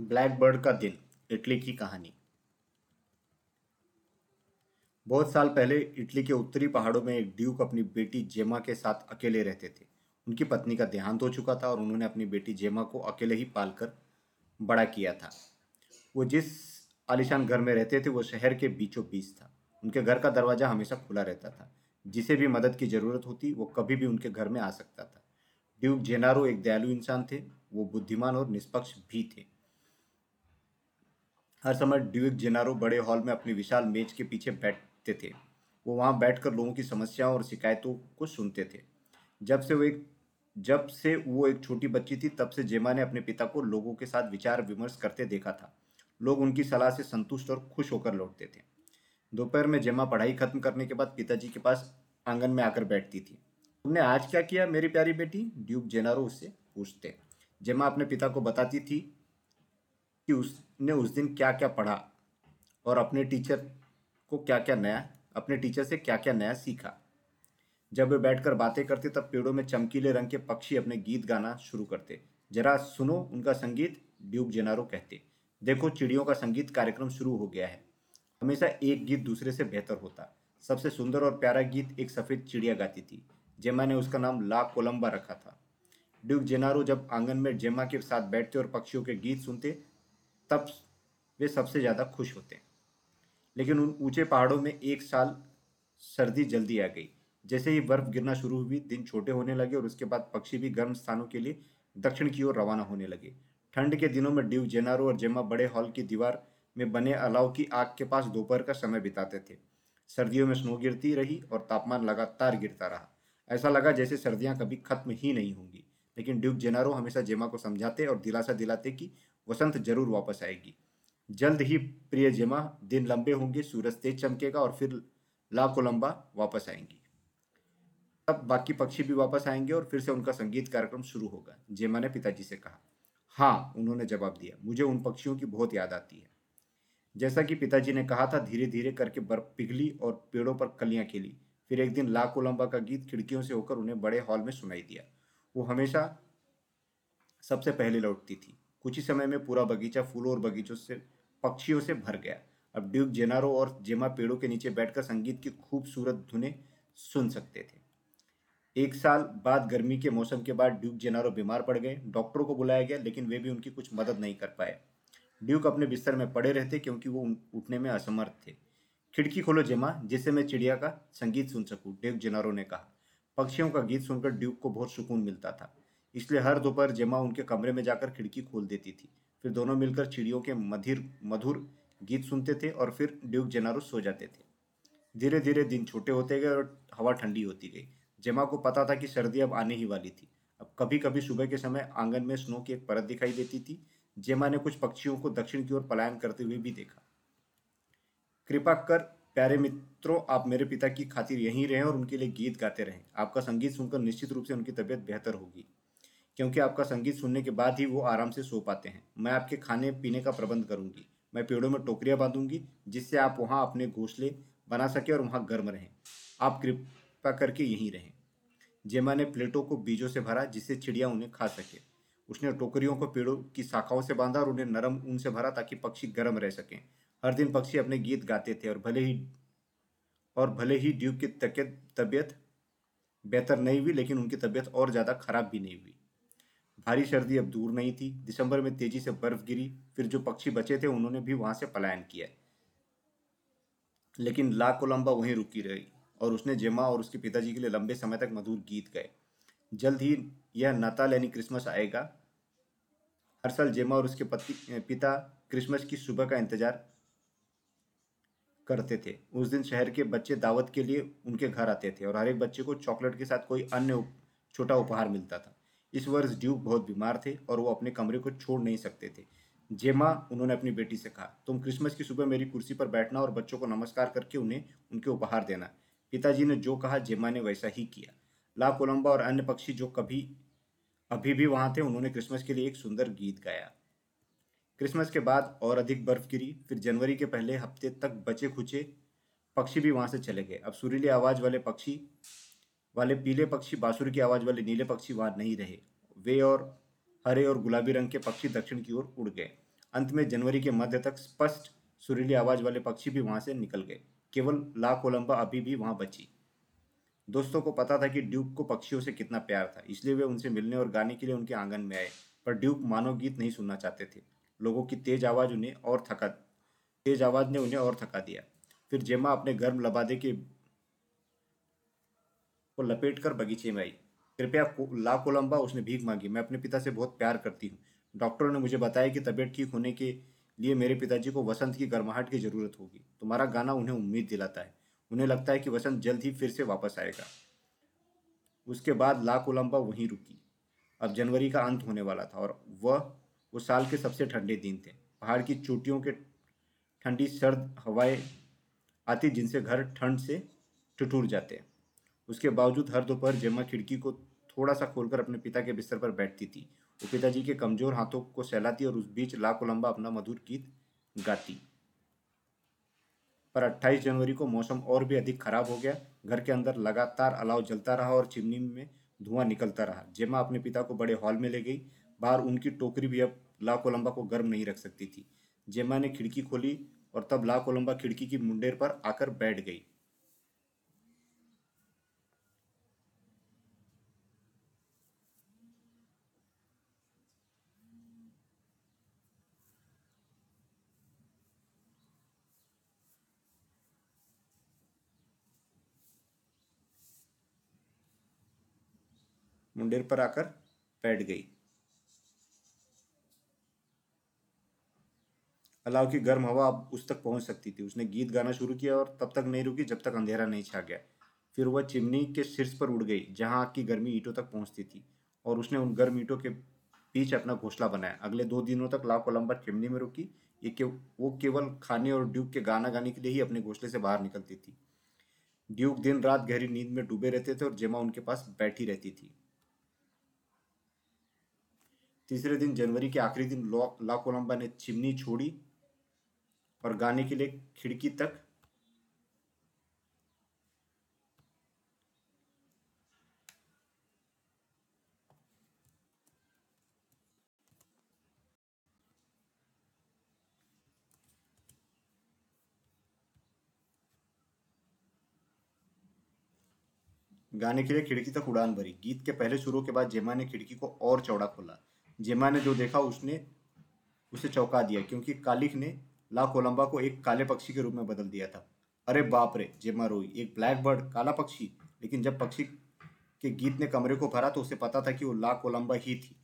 Black bird का दिन, Italy की कहानी। बहुत साल पहले इटली के उत्तरी पहाड़ों में एक ड्यूक अपनी बेटी जेमा के साथ अकेले रहते थे। उनकी पत्नी का देहांत हो चुका था और उन्होंने अपनी बेटी जेमा को अकेले ही पालकर बड़ा किया था। वो जिस आलिशान घर में रहते थे, वो शहर के बीचों बीच था। उनके घर का दरवाज़ा हमेशा खुला रहता था। जिसे भी मदद की ज़रूरत होती, वो कभी भी उनके घर में आ सकता था। ड्यूक जेनारो एक दयालु इंसान थे। वो बुद्धिमान और निष्पक्ष भी थे। हर समय ड्यूक जेनारो बड़े हॉल में अपनी विशाल मेज के पीछे बैठते थे। वो वहाँ बैठकर लोगों की समस्याओं और शिकायतों को सुनते थे। जब से वो एक, जब से वो एक छोटी बच्ची थी, तब से जेमा ने अपने पिता को लोगों के साथ विचार विमर्श करते देखा था। लोग उनकी सलाह से संतुष्ट और खुश होकर लौटते थे। दोपहर में जेमा पढ़ाई खत्म करने के बाद पिताजी के पास आँगन में आकर बैठती थी। तुमने आज क्या किया मेरी प्यारी बेटी? ड्यूक जेनारो उससे पूछते। जेमा अपने पिता को बताती थी कि उसने उस दिन क्या क्या पढ़ा और अपने टीचर को क्या क्या नया, अपने टीचर से क्या क्या नया सीखा। जब वे बैठकर बातें करते, तब पेड़ों में चमकीले रंग के पक्षी अपने गीत गाना शुरू करते। जरा सुनो उनका संगीत, ड्यूक जेनारो कहते। देखो, चिड़ियों का संगीत कार्यक्रम शुरू हो गया है। हमेशा एक गीत दूसरे से बेहतर होता। सबसे सुंदर और प्यारा गीत एक सफ़ेद चिड़िया गाती थी, जेमा ने उसका नाम ला कोलंबा रखा था। ड्यूक जेनारो जब आँगन में जेमा के साथ बैठते और पक्षियों के गीत सुनते तब वे सबसे ज़्यादा खुश होते हैं। लेकिन उन ऊँचे पहाड़ों में एक साल सर्दी जल्दी आ गई। जैसे ही बर्फ़ गिरना शुरू हुई, दिन छोटे होने लगे और उसके बाद पक्षी भी गर्म स्थानों के लिए दक्षिण की ओर रवाना होने लगे। ठंड के दिनों में ड्यूक जेनारो और जेमा बड़े हॉल की दीवार में बने अलाव की आग के पास दोपहर का समय बिताते थे। सर्दियों में स्नो गिरती रही और तापमान लगातार गिरता रहा। ऐसा लगा जैसे सर्दियाँ कभी खत्म ही नहीं होंगी। लेकिन ड्यूक जेनारो हमेशा जेमा को समझाते और दिलासा दिलाते कि वसंत ज़रूर वापस आएगी। जल्द ही प्रिय जेमा, दिन लंबे होंगे, सूरज तेज चमकेगा और फिर ला कोलंबा वापस आएँगी। तब बाकी पक्षी भी वापस आएँगे और फिर से उनका संगीत कार्यक्रम शुरू होगा, जेमा ने पिताजी से कहा। हाँ उन्होंने जवाब दिया, मुझे उन पक्षियों की बहुत याद आती है। जैसा कि पिताजी ने कहा था धीरे धीरे करके बर्फ़ पिघली और पेड़ों पर कलियाँ खिली। फिर एक दिन ला कोलंबा का गीत खिड़कियों से होकर उन्हें बड़े हॉल में सुनाई दिया। वो हमेशा सबसे पहले लौटती थी। कुछ ही समय में पूरा बगीचा फूलों और बगीचों से, पक्षियों से भर गया। अब ड्यूक जेनारो और जेमा पेड़ों के नीचे बैठकर संगीत की खूबसूरत धुनें सुन सकते थे। एक साल बाद गर्मी के मौसम के बाद ड्यूक जेनारो बीमार पड़ गए। डॉक्टरों को बुलाया गया, लेकिन वे भी उनकी कुछ मदद नहीं कर पाए। ड्यूक अपने बिस्तर में पड़े रहते क्योंकि वो उठने में असमर्थ थे। खिड़की खोलो जेमा, जिससे मैं चिड़िया का संगीत सुन सकूँ ड्यूक जेनारो ने कहा। पक्षियों का गीत सुनकर ड्यूक को बहुत सुकून मिलता था। इसलिए हर दोपहर जेमा उनके कमरे में जाकर खिड़की खोल देती थी। फिर दोनों मिलकर चिड़ियों के मधिर, मधुर गीत सुनते थे और फिर ड्यूक जेनारो सो जाते थे। धीरे धीरे दिन छोटे होते गए और हवा ठंडी होती गई। जेमा को पता था कि सर्दी अब आने ही वाली थी। अब कभी कभी सुबह के समय आँगन में स्नो की एक परत दिखाई देती थी। जेमा ने कुछ पक्षियों को दक्षिण की ओर पलायन करते हुए भी देखा। कृपा कर प्यारे मित्रों, आप मेरे पिता की खातिर यहीं रहें और उनके लिए गीत गाते रहें। आपका संगीत सुनकर निश्चित रूप से उनकी तबीयत बेहतर होगी, क्योंकि आपका संगीत सुनने के बाद ही वो आराम से सो पाते हैं। मैं आपके खाने पीने का प्रबंध करूँगी। मैं पेड़ों में टोकरियाँ बांधूँगी, जिससे आप वहाँ अपने घोंसले बना सकें और वहाँ गर्म रहें। आप कृपा करके यहीं रहें। जेमा ने प्लेटों को बीजों से भरा, जिससे चिड़िया उन्हें खा सके। उसने टोकरियों को पेड़ों की शाखाओं से बांधा और उन्हें नरम ऊन से भरा ताकि पक्षी गर्म रह सकें। हर दिन पक्षी अपने गीत गाते थे और भले ही, और भले ही ड्यूब की तबीयत बेहतर नहीं हुई, लेकिन उनकी तबीयत और ज़्यादा खराब भी नहीं हुई। भारी सर्दी अब दूर नहीं थी। दिसंबर में तेज़ी से बर्फ़ गिरी। फिर जो पक्षी बचे थे, उन्होंने भी वहाँ से पलायन किया। लेकिन ला कोलंबा वहीं रुकी रही और उसने जेमा और उसके पिताजी के लिए लंबे समय तक मधुर गीत गए। जल्द ही यह नाताल यानी क्रिसमस आएगा। हर साल जेमा और उसके पति, पिता क्रिसमस की सुबह का इंतज़ार करते थे। उस दिन शहर के बच्चे दावत के लिए उनके घर आते थे और हर एक बच्चे को चॉकलेट के साथ कोई अन्य छोटा उपहार मिलता था। इस वर्ष ड्यूक बहुत बीमार थे और वो अपने कमरे को छोड़ नहीं सकते थे। जेमा, उन्होंने अपनी बेटी से कहा, तुम क्रिसमस की सुबह मेरी कुर्सी पर बैठना और बच्चों को नमस्कार करके उन्हें, उनके उपहार देना। पिताजी ने जो कहा, जेमा ने वैसा ही किया। ला कोलंबा और अन्य पक्षी जो कभी, अभी भी वहाँ थे, उन्होंने क्रिसमस के लिए एक सुंदर गीत गाया। क्रिसमस के बाद और अधिक बर्फ़ गिरी, फिर जनवरी के पहले हफ़्ते तक बचे खुचे पक्षी भी वहाँ से चले गए। अब सुरीली आवाज़ वाले पक्षी, वाले पीले पक्षी, बांसुरी की आवाज़ वाले नीले पक्षी वहाँ नहीं रहे। वे और हरे और गुलाबी रंग के पक्षी दक्षिण की ओर उड़ गए। अंत में जनवरी के मध्य तक स्पष्ट सुरीली आवाज़ वाले पक्षी भी वहाँ से निकल गए। केवल ला कोलंबा अभी भी वहाँ बची। दोस्तों को पता था कि ड्यूक को पक्षियों से कितना प्यार था, इसलिए वे उनसे मिलने और गाने के लिए उनके आँगन में आए, पर ड्यूक मानव गीत नहीं सुनना चाहते थे। लोगों की तेज आवाज़ उन्हें और थका, तेज आवाज़ ने उन्हें और थका दिया। फिर जेमा अपने गर्म लबादे के को लपेट कर बगीचे में आई। कृपया ला कोलंबा, उसने भीख मांगी। मैं अपने पिता से बहुत प्यार करती हूँ। डॉक्टरों ने मुझे बताया कि तबीयत ठीक होने के लिए मेरे पिताजी को वसंत की गर्माहट की ज़रूरत होगी। तुम्हारा गाना उन्हें उम्मीद दिलाता है। उन्हें लगता है कि वसंत जल्द ही फिर से वापस आएगा। उसके बाद ला कोलंबा वहीं रुकी। अब जनवरी का अंत होने वाला था और वह वो साल के सबसे ठंडे दिन थे। पहाड़ की चोटियों के ठंडी सर्द हवाएँ आती जिनसे घर ठंड से टुटूर जाते उसके बावजूद हर दोपहर जेमा खिड़की को थोड़ा सा खोलकर अपने पिता के बिस्तर पर बैठती थी। वो पिताजी के कमज़ोर हाथों को सहलाती और उस बीच ला लंबा अपना मधुर गीत गाती। पर 28 जनवरी को मौसम और भी अधिक खराब हो गया। घर के अंदर लगातार अलाव जलता रहा और चिमनी में धुआँ निकलता रहा। जेमा अपने पिता को बड़े हॉल में ले गई। बाहर उनकी टोकरी भी अब ला कोलंबा को गर्म नहीं रख सकती थी। जेमा ने खिड़की खोली और तब ला कोलंबा खिड़की की मुंडेर पर आकर बैठ गई। मुंडेर पर आकर बैठ गई। अलाव की गर्म हवा अब उस तक पहुँच सकती थी। उसने गीत गाना शुरू किया और तब तक नहीं रुकी जब तक अंधेरा नहीं छा गया। फिर वह चिमनी के शीर्ष पर उड़ गई, जहाँ आग की गर्मी ईंटों तक पहुँचती थी और उसने उन गर्म ईंटों के बीच अपना घोसला बनाया। अगले दो दिनों तक ला कोलंबर चिमनी में रुकी। ये के, वो केवल खाने और ड्यूक के गाना गाने के लिए ही अपने घोसले से बाहर निकलती थी। ड्यूक दिन रात गहरी नींद में डूबे रहते थे और जेमा उनके पास बैठी रहती थी। तीसरे दिन जनवरी के आखिरी दिन लॉ ला कोलंबा ने चिमनी छोड़ी और गाने के लिए खिड़की तक। गाने के लिए खिड़की तक उड़ान भरी। गीत के पहले शुरू के बाद जेमा ने खिड़की को और चौड़ा खोला। जेमा ने जो देखा, उसने उसे चौंका दिया, क्योंकि कालिक ने ला कोलंबा को एक काले पक्षी के रूप में बदल दिया था। अरे बाप रे, जेमा रोई, एक ब्लैक बर्ड काला पक्षी। लेकिन जब पक्षी के गीत ने कमरे को भरा तो उसे पता था कि वो ला कोलंबा ही थी।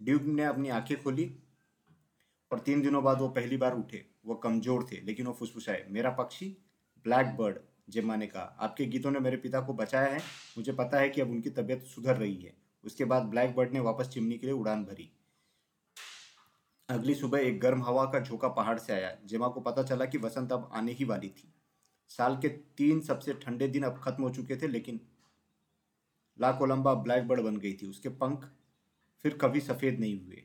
ड्यूब ने अपनी आँखें खोली और तीन दिनों बाद वो पहली बार उठे। वो कमज़ोर थे, लेकिन वो फुसफुसाए। मेरा पक्षी ब्लैक बर्ड जेमा ने कहा। आपके गीतों ने मेरे पिता को बचाया है। मुझे पता है कि अब उनकी तबीयत सुधर रही है। उसके बाद ब्लैक बर्ड ने वापस चिमनी के लिए उड़ान भरी। अगली सुबह एक गर्म हवा का झोंका पहाड़ से आया। जेमा को पता चला कि वसंत अब आने ही वाली थी। साल के तीन सबसे ठंडे दिन अब खत्म हो चुके थे, लेकिन ला कोलंबा ब्लैक बर्ड बन गई थी। उसके पंख फिर कभी सफ़ेद नहीं हुए।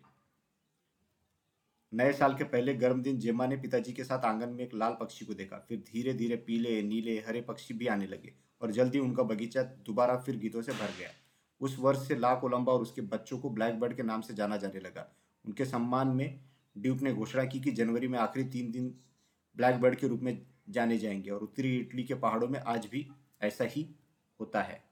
नए साल के पहले गर्म दिन जेमा ने पिताजी के साथ आँगन में एक लाल पक्षी को देखा। फिर धीरे धीरे पीले, नीले, हरे पक्षी भी आने लगे और जल्दी उनका बगीचा दोबारा फिर गीतों से भर गया। उस वर्ष से ला कोलंबा और उसके बच्चों को ब्लैक बर्ड के नाम से जाना जाने लगा। उनके सम्मान में ड्यूक ने घोषणा की कि जनवरी में आखिरी तीन दिन ब्लैक बर्ड के रूप में जाने जाएँगे और उत्तरी इटली के पहाड़ों में आज भी ऐसा ही होता है।